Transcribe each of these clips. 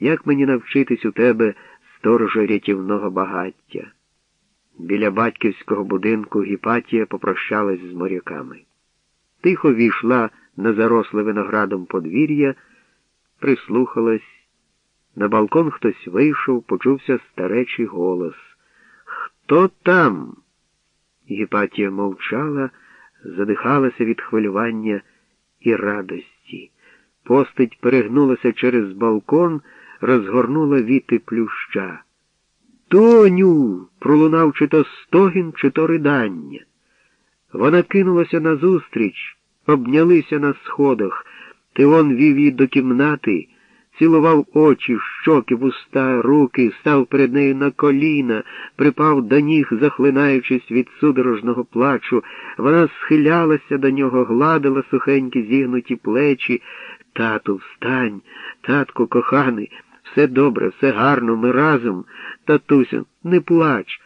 як мені навчитись у тебе сторожа рятівного багаття. Біля батьківського будинку Гіпатія попрощалась з моряками. Тихо війшла на заросле виноградом подвір'я, прислухалась. На балкон хтось вийшов, почувся старечий голос. Хто там? Гіпатія мовчала, задихалася від хвилювання і радості. Постать перегнулася через балкон, розгорнула віти плюща. Тоню. пролунав чи то стогін, чи то ридання. Вона кинулася назустріч, обнялися на сходах. Тион вів її до кімнати, цілував очі, щоки, вуста, руки, став перед нею на коліна, припав до ніг, захлинаючись від судорожного плачу. Вона схилялася до нього, гладила сухенькі зігнуті плечі. Тату, встань, татку коханий, все добре, все гарно, ми разом. Татусю, не плач.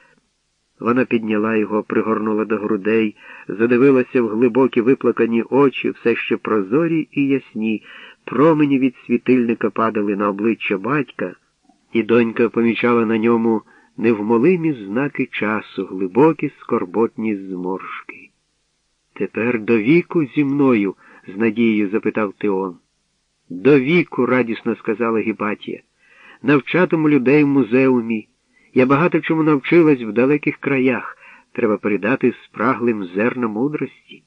Вона підняла його, пригорнула до грудей, задивилася в глибокі виплакані очі, все ще прозорі і ясні. Промені від світильника падали на обличчя батька, і донька помічала на ньому невмолимі знаки часу, глибокі скорботні зморшки. Тепер до віку зі мною? з надією запитав Теон. До віку, радісно сказала Гіпатія. Навчатиму людей в музеумі. Я багато чому навчилась в далеких краях. Треба передати спраглим зерна мудрості.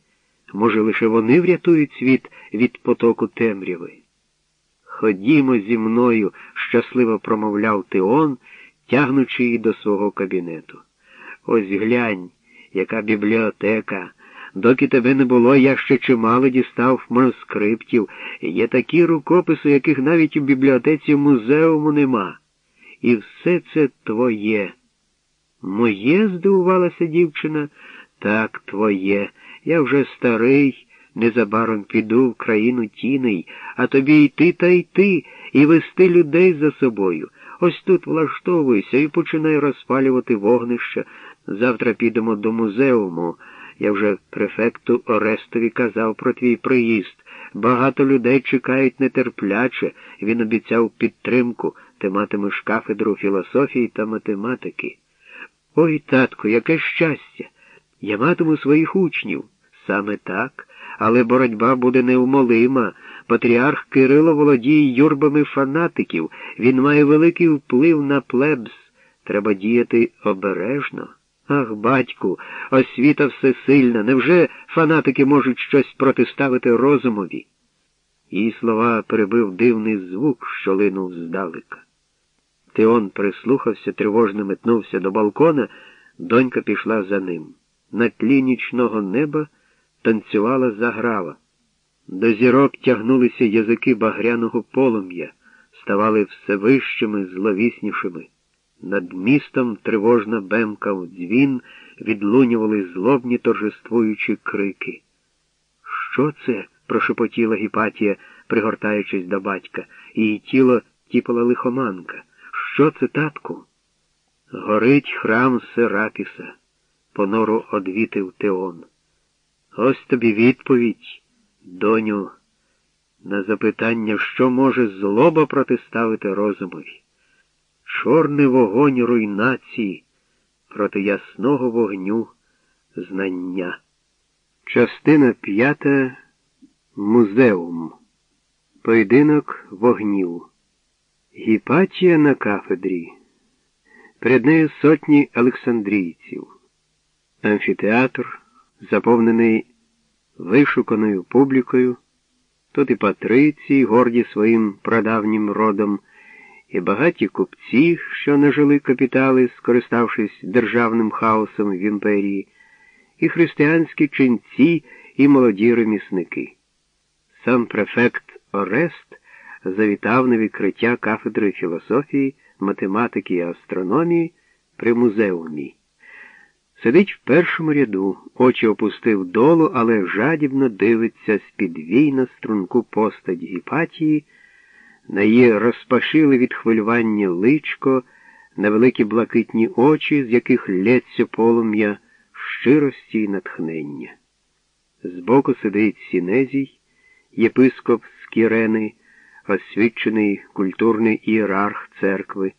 Може, лише вони врятують світ від потоку темряви. Ходімо зі мною, щасливо промовляв Теон, тягнучи її до свого кабінету. Ось глянь, яка бібліотека. Доки тебе не було, я ще чимало дістав манускриптів. Є такі рукописи, яких навіть у бібліотеці музеуму нема. І все це твоє. Моє? здивувалася дівчина. Так, твоє. Я вже старий, незабаром піду в країну тіней, а тобі йти та йти і вести людей за собою. Ось тут влаштовуйся і починай розпалювати вогнище. Завтра підемо до музеуму. Я вже префекту Орестові казав про твій приїзд. Багато людей чекають нетерпляче. Він обіцяв підтримку. Ти матимеш кафедру філософії та математики. Ой, татку, яке щастя! Я матиму своїх учнів. Саме так, але боротьба буде неумолима. Патріарх Кирило володіє юрбами фанатиків. Він має великий вплив на плебс. Треба діяти обережно. Ах, батьку, освіта всесильна. Невже фанатики можуть щось протиставити розумові? Її слова перебив дивний звук, що линув здалека. Теон прислухався, тривожно метнувся до балкона, донька пішла за ним. На тлі нічного неба танцювала заграва. До зірок тягнулися язики багряного полум'я, ставали все вищими, зловіснішими. Над містом тривожно бемкав дзвін, відлунювали злобні торжествуючі крики. Що це? прошепотіла Гіпатія, пригортаючись до батька, її тіло тіпала лихоманка. Що це, татку? Горить храм Серапіса, понору одвітив Теон. Ось тобі відповідь, доню, на запитання, що може злоба протиставити розумові. Чорний вогонь руйнації проти ясного вогню знання. Частина п'ята Музеум. Поєдинок вогнів. Гіпатія на кафедрі. Перед нею сотні олександрійців. Амфітеатр, заповнений вишуканою публікою, тут і патриції, горді своїм прадавнім родом, і багаті купці, що нажили капітали, скориставшись державним хаосом в імперії, і християнські ченці, і молоді ремісники. Сам префект Орест завітав на відкриття кафедри філософії, математики і астрономії при музеумі. Сидить в першому ряду, очі опустив долу, але жадібно дивиться з-під вій на струнку постать гіпатії, на її розпашили від хвилювання личко, на великі блакитні очі, з яких лється полум'я щирості й натхнення. Збоку сидить Сінезій, єпископ з Кірени, освічений культурний ієрарх церкви.